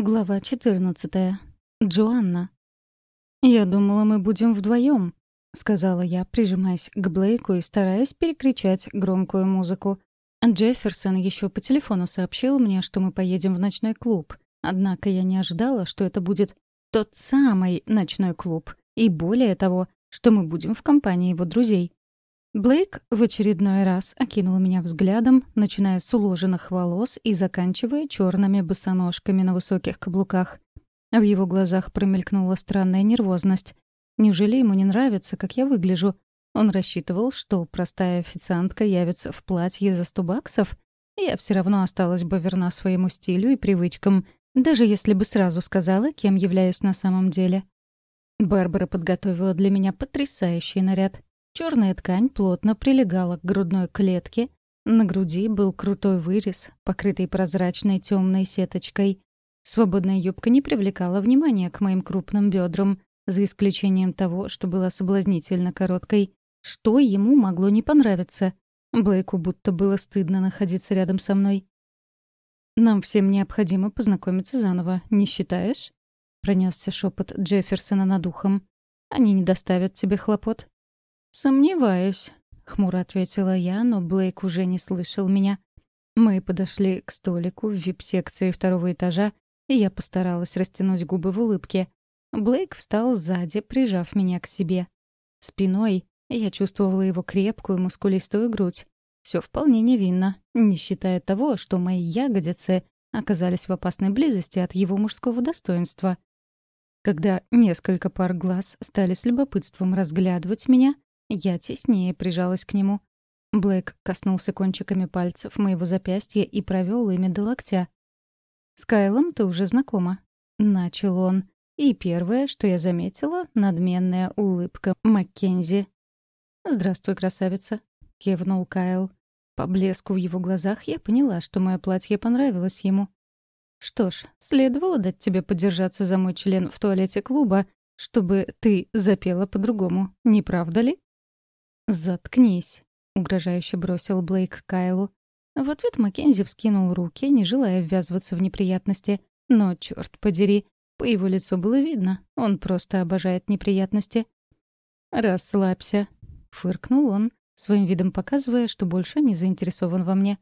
Глава 14. Джоанна. «Я думала, мы будем вдвоем», — сказала я, прижимаясь к Блейку и стараясь перекричать громкую музыку. Джефферсон еще по телефону сообщил мне, что мы поедем в ночной клуб. Однако я не ожидала, что это будет тот самый ночной клуб. И более того, что мы будем в компании его друзей. Блейк в очередной раз окинул меня взглядом, начиная с уложенных волос и заканчивая черными босоножками на высоких каблуках. В его глазах промелькнула странная нервозность. Неужели ему не нравится, как я выгляжу? Он рассчитывал, что простая официантка явится в платье за сто баксов? Я все равно осталась бы верна своему стилю и привычкам, даже если бы сразу сказала, кем являюсь на самом деле. Барбара подготовила для меня потрясающий наряд — Черная ткань плотно прилегала к грудной клетке, на груди был крутой вырез, покрытый прозрачной темной сеточкой. Свободная юбка не привлекала внимания к моим крупным бедрам, за исключением того, что была соблазнительно короткой. Что ему могло не понравиться? Блейку будто было стыдно находиться рядом со мной. «Нам всем необходимо познакомиться заново, не считаешь?» — пронесся шепот Джефферсона над ухом. «Они не доставят тебе хлопот?» «Сомневаюсь», — хмуро ответила я, но Блейк уже не слышал меня. Мы подошли к столику в вип-секции второго этажа, и я постаралась растянуть губы в улыбке. Блейк встал сзади, прижав меня к себе. Спиной я чувствовала его крепкую мускулистую грудь. Все вполне невинно, не считая того, что мои ягодицы оказались в опасной близости от его мужского достоинства. Когда несколько пар глаз стали с любопытством разглядывать меня, я теснее прижалась к нему. Блэк коснулся кончиками пальцев моего запястья и провел ими до локтя. «С Кайлом ты уже знакома», — начал он. И первое, что я заметила, — надменная улыбка Маккензи. «Здравствуй, красавица», — кивнул Кайл. По блеску в его глазах я поняла, что мое платье понравилось ему. «Что ж, следовало дать тебе подержаться за мой член в туалете клуба, чтобы ты запела по-другому, не правда ли?» «Заткнись», — угрожающе бросил Блейк Кайлу. В ответ Маккензи вскинул руки, не желая ввязываться в неприятности. Но, черт подери, по его лицу было видно, он просто обожает неприятности. «Расслабься», — фыркнул он, своим видом показывая, что больше не заинтересован во мне.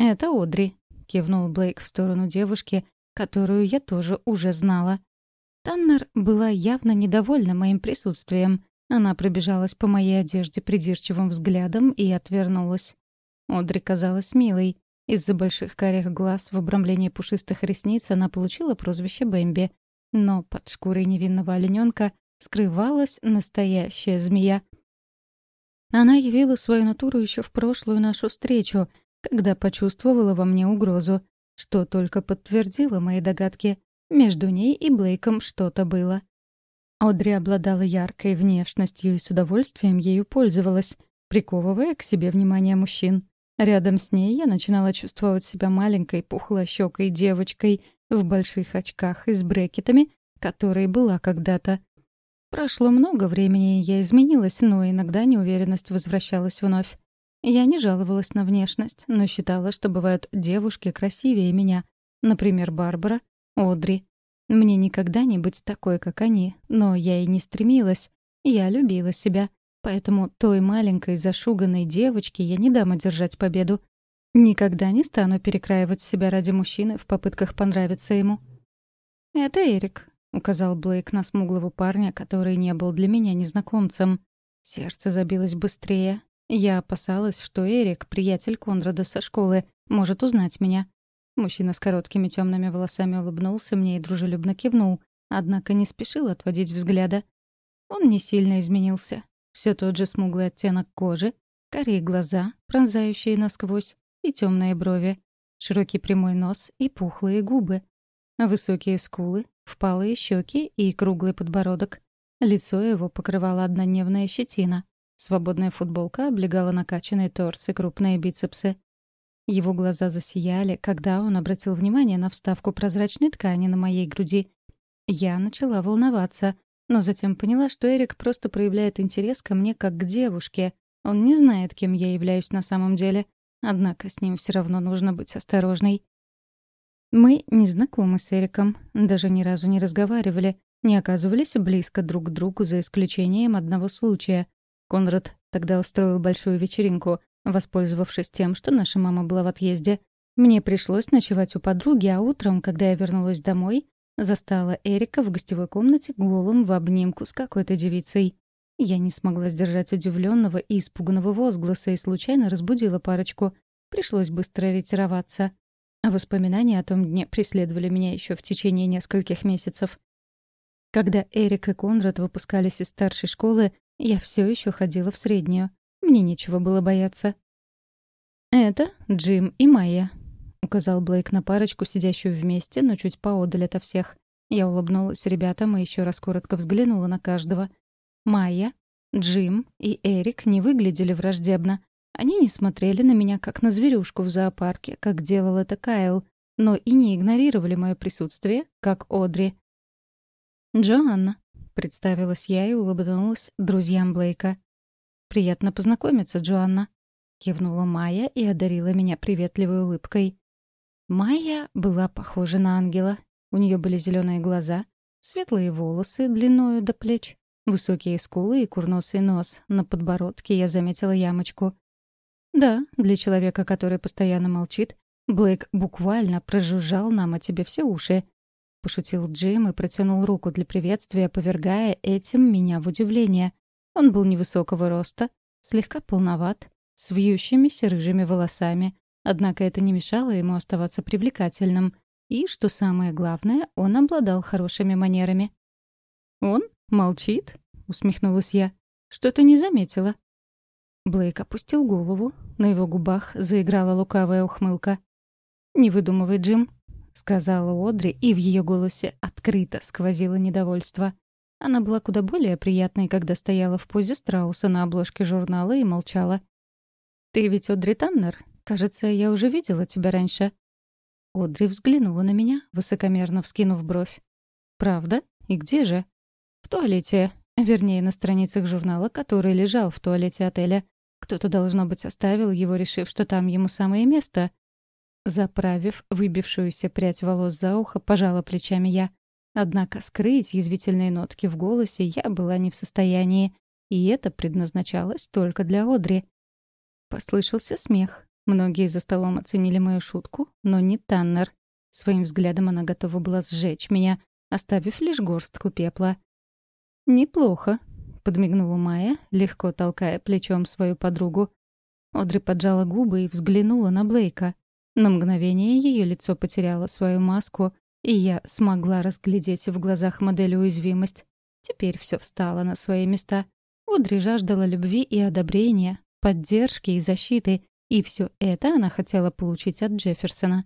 «Это Одри», — кивнул Блейк в сторону девушки, которую я тоже уже знала. Таннер была явно недовольна моим присутствием, она пробежалась по моей одежде придирчивым взглядом и отвернулась. Одри казалась милой. Из-за больших карих глаз в обрамлении пушистых ресниц она получила прозвище Бэмби. Но под шкурой невинного олененка скрывалась настоящая змея. Она явила свою натуру еще в прошлую нашу встречу, когда почувствовала во мне угрозу, что только подтвердило мои догадки. Между ней и Блейком что-то было. Одри обладала яркой внешностью и с удовольствием ею пользовалась, приковывая к себе внимание мужчин. Рядом с ней я начинала чувствовать себя маленькой пухлощёкой девочкой в больших очках и с брекетами, которой была когда-то. Прошло много времени, я изменилась, но иногда неуверенность возвращалась вновь. Я не жаловалась на внешность, но считала, что бывают девушки красивее меня. Например, Барбара, Одри, мне никогда не быть такой, как они, но я и не стремилась. Я любила себя. Поэтому той маленькой зашуганной девочке я не дам одержать победу. Никогда не стану перекраивать себя ради мужчины в попытках понравиться ему. «Это Эрик», — указал Блейк на смуглого парня, который не был для меня незнакомцем. Сердце забилось быстрее. Я опасалась, что Эрик, приятель Конрада со школы, может узнать меня. Мужчина с короткими темными волосами улыбнулся мне и дружелюбно кивнул, однако не спешил отводить взгляда. Он не сильно изменился. Все тот же смуглый оттенок кожи, карие глаза, пронзающие насквозь, и темные брови, широкий прямой нос и пухлые губы, высокие скулы, впалые щеки и круглый подбородок. Лицо его покрывала однодневная щетина. Свободная футболка облегала накачанный торс и крупные бицепсы. Его глаза засияли, когда он обратил внимание на вставку прозрачной ткани на моей груди. Я начала волноваться, но затем поняла, что Эрик просто проявляет интерес ко мне как к девушке. Он не знает, кем я являюсь на самом деле. Однако с ним все равно нужно быть осторожной. Мы не знакомы с Эриком, даже ни разу не разговаривали, не оказывались близко друг к другу за исключением одного случая. Конрад тогда устроил большую вечеринку, воспользовавшись тем, что наша мама была в отъезде. Мне пришлось ночевать у подруги, а утром, когда я вернулась домой, застала Эрика в гостевой комнате голым в обнимку с какой-то девицей. Я не смогла сдержать удивленного и испуганного возгласа и случайно разбудила парочку. Пришлось быстро ретироваться. А воспоминания о том дне преследовали меня еще в течение нескольких месяцев. Когда Эрик и Конрад выпускались из старшей школы, я все еще ходила в среднюю. Мне нечего было бояться. «Это Джим и Майя», — указал Блейк на парочку, сидящую вместе, но чуть поодаль ото всех. Я улыбнулась ребятам и еще раз коротко взглянула на каждого. Майя, Джим и Эрик не выглядели враждебно. Они не смотрели на меня, как на зверюшку в зоопарке, как делал это Кайл, но и не игнорировали мое присутствие, как Одри. «Джоанна», — представилась я и улыбнулась друзьям Блейка. «Приятно познакомиться, Джоанна», — кивнула Майя и одарила меня приветливой улыбкой. Майя была похожа на ангела. У нее были зеленые глаза, светлые волосы длиною до плеч, высокие скулы и курносый нос. На подбородке я заметила ямочку. Да, для человека, который постоянно молчит, Блейк буквально прожужжал нам о тебе все уши. Пошутил Джим и протянул руку для приветствия, повергая этим меня в удивление. Он был невысокого роста, слегка полноват, с вьющимися рыжими волосами, однако это не мешало ему оставаться привлекательным. И, что самое главное, он обладал хорошими манерами. «Он? Молчит?» — усмехнулась я. «Что-то не заметила». Блейк опустил голову. На его губах заиграла лукавая ухмылка. «Не выдумывай, Джим», — сказала Одри, и в ее голосе открыто сквозило недовольство. Она была куда более приятной, когда стояла в позе страуса на обложке журнала и молчала. «Ты ведь Одри Таннер? Кажется, я уже видела тебя раньше». Одри взглянула на меня, высокомерно вскинув бровь. «Правда? И где же?» «В туалете. Вернее, на страницах журнала, который лежал в туалете отеля. Кто-то, должно быть, оставил его, решив, что там ему самое место. Заправив выбившуюся прядь волос за ухо, пожала плечами я. Однако скрыть язвительные нотки в голосе я была не в состоянии, и это предназначалось только для Одри. Послышался смех. Многие за столом оценили мою шутку, но не Таннер. Своим взглядом она готова была сжечь меня, оставив лишь горстку пепла. «Неплохо», подмигнула Майя, легко толкая плечом свою подругу. Одри поджала губы и взглянула на Блейка. На мгновение ее лицо потеряло свою маску, и я смогла разглядеть в глазах модели уязвимость. Теперь все встало на свои места. Одри жаждала любви и одобрения, поддержки и защиты, и все это она хотела получить от Джефферсона.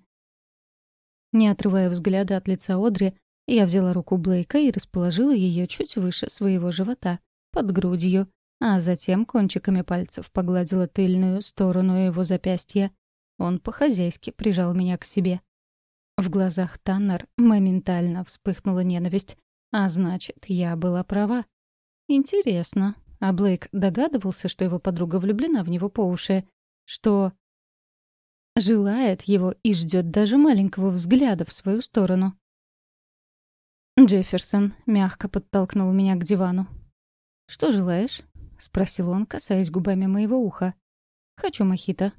Не отрывая взгляда от лица Одри, я взяла руку Блейка и расположила ее чуть выше своего живота — под грудью, а затем кончиками пальцев погладила тыльную сторону его запястья. Он по-хозяйски прижал меня к себе. В глазах Таннер моментально вспыхнула ненависть, а значит, я была права. Интересно, а Блейк догадывался, что его подруга влюблена в него по уши, что желает его и ждет даже маленького взгляда в свою сторону. Джефферсон мягко подтолкнул меня к дивану. «Что желаешь?» — спросил он, касаясь губами моего уха. «Хочу мохито».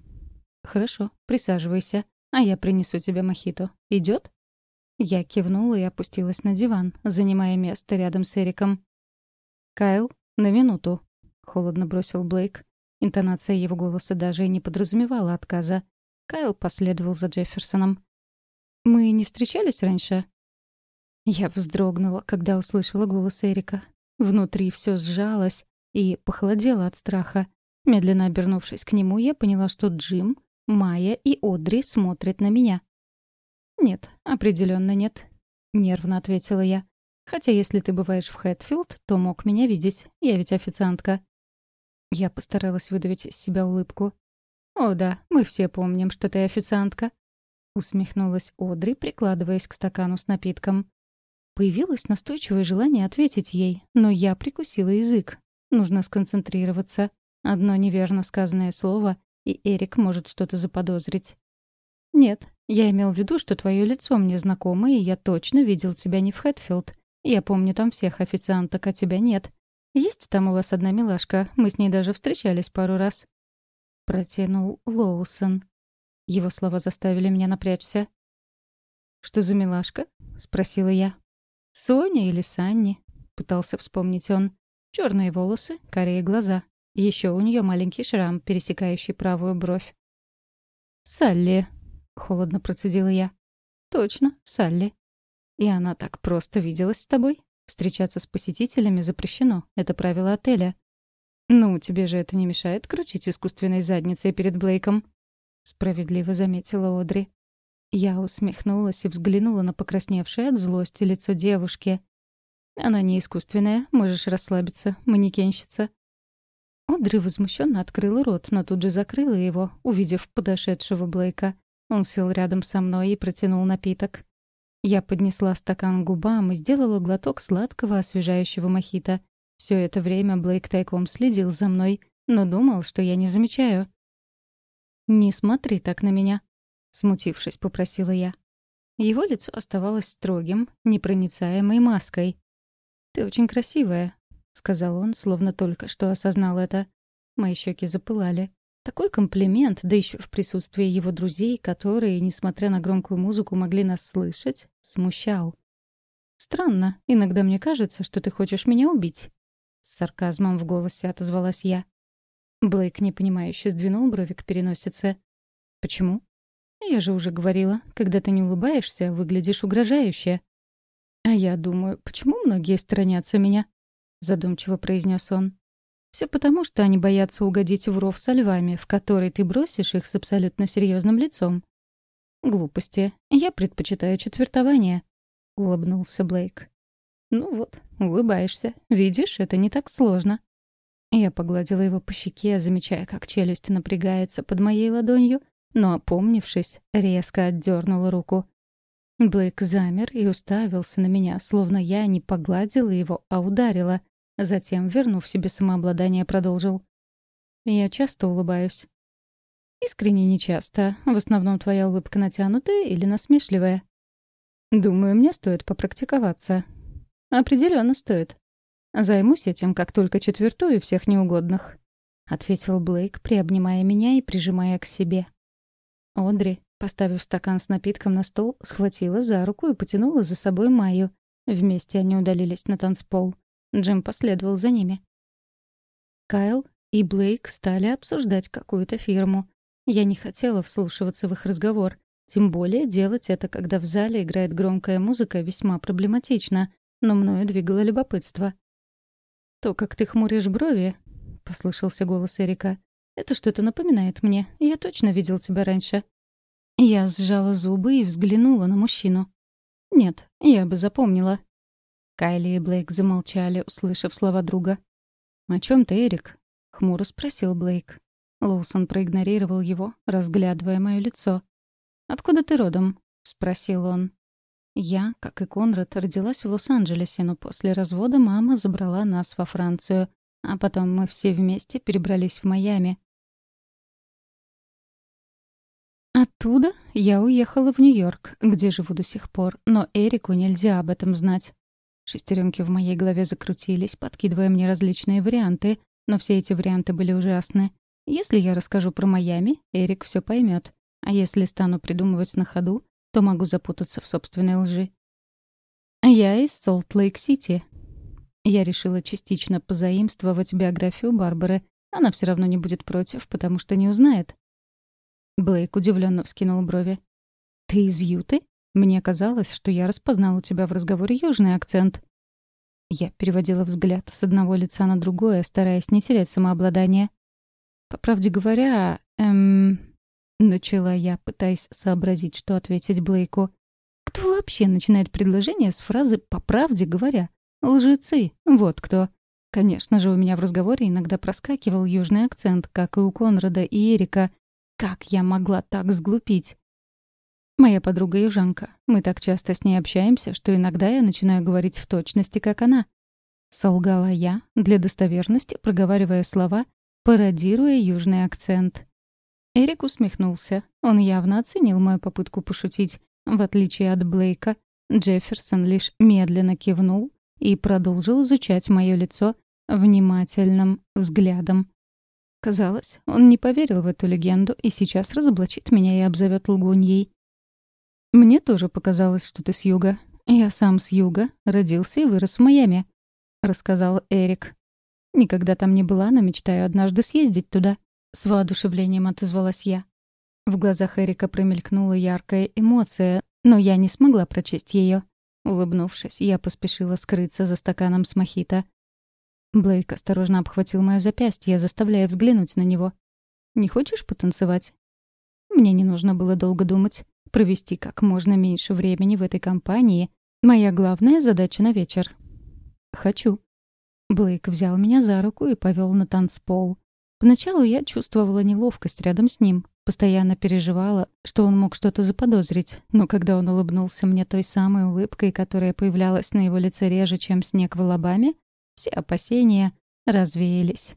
«Хорошо, присаживайся, а я принесу тебе мохито. Идет? Я кивнула и опустилась на диван, занимая место рядом с Эриком. «Кайл, на минуту», — холодно бросил Блейк. Интонация его голоса даже и не подразумевала отказа. Кайл последовал за Джефферсоном. «Мы не встречались раньше?» Я вздрогнула, когда услышала голос Эрика. Внутри все сжалось и похолодело от страха. Медленно обернувшись к нему, я поняла, что Джим, Майя и Одри смотрят на меня. «Нет, определенно нет», — нервно ответила я. «Хотя если ты бываешь в Хэтфилд, то мог меня видеть. Я ведь официантка». Я постаралась выдавить из себя улыбку. «О да, мы все помним, что ты официантка», — усмехнулась Одри, прикладываясь к стакану с напитком. Появилось настойчивое желание ответить ей, но я прикусила язык. Нужно сконцентрироваться. Одно неверно сказанное слово, и Эрик может что-то заподозрить. «Нет, Я имел в виду, что твое лицо мне знакомо, и я точно видел тебя не в Хэтфилд. Я помню там всех официанток, а тебя нет. Есть там у вас одна милашка, мы с ней даже встречались пару раз». Протянул Лоусон. Его слова заставили меня напрячься. «Что за милашка?» — спросила я. «Соня или Санни?» — пытался вспомнить он. Черные волосы, карие глаза. Еще у нее маленький шрам, пересекающий правую бровь. «Салли», — холодно процедила я. «Точно, Салли. И она так просто виделась с тобой? Встречаться с посетителями запрещено. Это правило отеля. Ну, тебе же это не мешает крутить искусственной задницей перед Блейком?» Справедливо заметила Одри. Я усмехнулась и взглянула на покрасневшее от злости лицо девушки. «Она не искусственная, можешь расслабиться, манекенщица». Одри возмущенно открыла рот, но тут же закрыла его, увидев подошедшего Блейка. Он сел рядом со мной и протянул напиток. Я поднесла стакан к губам и сделала глоток сладкого освежающего мохито. Все это время Блейк тайком следил за мной, но думал, что я не замечаю. «Не смотри так на меня», — смутившись, попросила я. Его лицо оставалось строгим, непроницаемой маской. «Ты очень красивая», — сказал он, словно только что осознал это. Мои щеки запылали. Такой комплимент, да еще в присутствии его друзей, которые, несмотря на громкую музыку, могли нас слышать, смущал. «Странно. Иногда мне кажется, что ты хочешь меня убить». С сарказмом в голосе отозвалась я. Блейк непонимающе сдвинул брови к переносице. «Почему?» «Я же уже говорила, когда ты не улыбаешься, выглядишь угрожающе». «А я думаю, почему многие сторонятся меня?» — задумчиво произнес он. Все потому, что они боятся угодить в ров со львами, в который ты бросишь их с абсолютно серьезным лицом. Глупости. Я предпочитаю четвертование, улыбнулся Блейк. Ну вот, улыбаешься. Видишь, это не так сложно. Я погладила его по щеке, замечая, как челюсть напрягается под моей ладонью, но, опомнившись, резко отдернула руку. Блейк замер и уставился на меня, словно я не погладила его, а ударила — Затем, вернув себе самообладание, продолжил. «Я часто улыбаюсь». «Искренне нечасто. В основном твоя улыбка натянутая или насмешливая». «Думаю, мне стоит попрактиковаться». «Определенно стоит. Займусь этим, как только четвертую всех неугодных», — ответил Блейк, приобнимая меня и прижимая к себе. Одри, поставив стакан с напитком на стол, схватила за руку и потянула за собой Майю. Вместе они удалились на танцпол. Джим последовал за ними. Кайл и Блейк стали обсуждать какую-то фирму. Я не хотела вслушиваться в их разговор. Тем более делать это, когда в зале играет громкая музыка, весьма проблематично, но мною двигало любопытство. «То, как ты хмуришь брови», — послышался голос Эрика, — «это что-то напоминает мне. Я точно видел тебя раньше». Я сжала зубы и взглянула на мужчину. «Нет, я бы запомнила. Кайли и Блейк замолчали, услышав слова друга. «О чем ты, Эрик?» — хмуро спросил Блейк. Лоусон проигнорировал его, разглядывая мое лицо. «Откуда ты родом?» — спросил он. Я, как и Конрад, родилась в Лос-Анджелесе, но после развода мама забрала нас во Францию, а потом мы все вместе перебрались в Майами. Оттуда я уехала в Нью-Йорк, где живу до сих пор, но Эрику нельзя об этом знать. Шестеренки в моей голове закрутились, подкидывая мне различные варианты, но все эти варианты были ужасны. Если я расскажу про Майами, Эрик все поймет. А если стану придумывать на ходу, то могу запутаться в собственной лжи. Я из Солт-Лейк-Сити. Я решила частично позаимствовать биографию Барбары. Она все равно не будет против, потому что не узнает. Блейк удивленно вскинул брови. «Ты из Юты?» Мне казалось, что я распознал у тебя в разговоре южный акцент. Я переводила взгляд с одного лица на другое, стараясь не терять самообладание. По правде говоря, эм... Начала я, пытаясь сообразить, что ответить Блейку. Кто вообще начинает предложение с фразы «по правде говоря»? Лжецы, вот кто. Конечно же, у меня в разговоре иногда проскакивал южный акцент, как и у Конрада и Эрика. Как я могла так сглупить? Моя подруга южанка. Мы так часто с ней общаемся, что иногда я начинаю говорить в точности, как она. Солгала я, для достоверности проговаривая слова, пародируя южный акцент. Эрик усмехнулся. Он явно оценил мою попытку пошутить. В отличие от Блейка, Джефферсон лишь медленно кивнул и продолжил изучать мое лицо внимательным взглядом. Казалось, он не поверил в эту легенду и сейчас разоблачит меня и обзовет лгуньей. «Мне тоже показалось, что ты с юга. Я сам с юга, родился и вырос в Майами», — рассказал Эрик. «Никогда там не была, но мечтаю однажды съездить туда», — с воодушевлением отозвалась я. В глазах Эрика промелькнула яркая эмоция, но я не смогла прочесть ее. Улыбнувшись, я поспешила скрыться за стаканом с мохито. Блейк осторожно обхватил моё запястье, заставляя взглянуть на него. «Не хочешь потанцевать?» Мне не нужно было долго думать. Провести как можно меньше времени в этой компании — моя главная задача на вечер. «Хочу». Блейк взял меня за руку и повел на танцпол. Поначалу я чувствовала неловкость рядом с ним, Постоянно переживала, что он мог что-то заподозрить, но когда он улыбнулся мне той самой улыбкой, которая появлялась на его лице реже, чем снег в Алабаме, все опасения развеялись.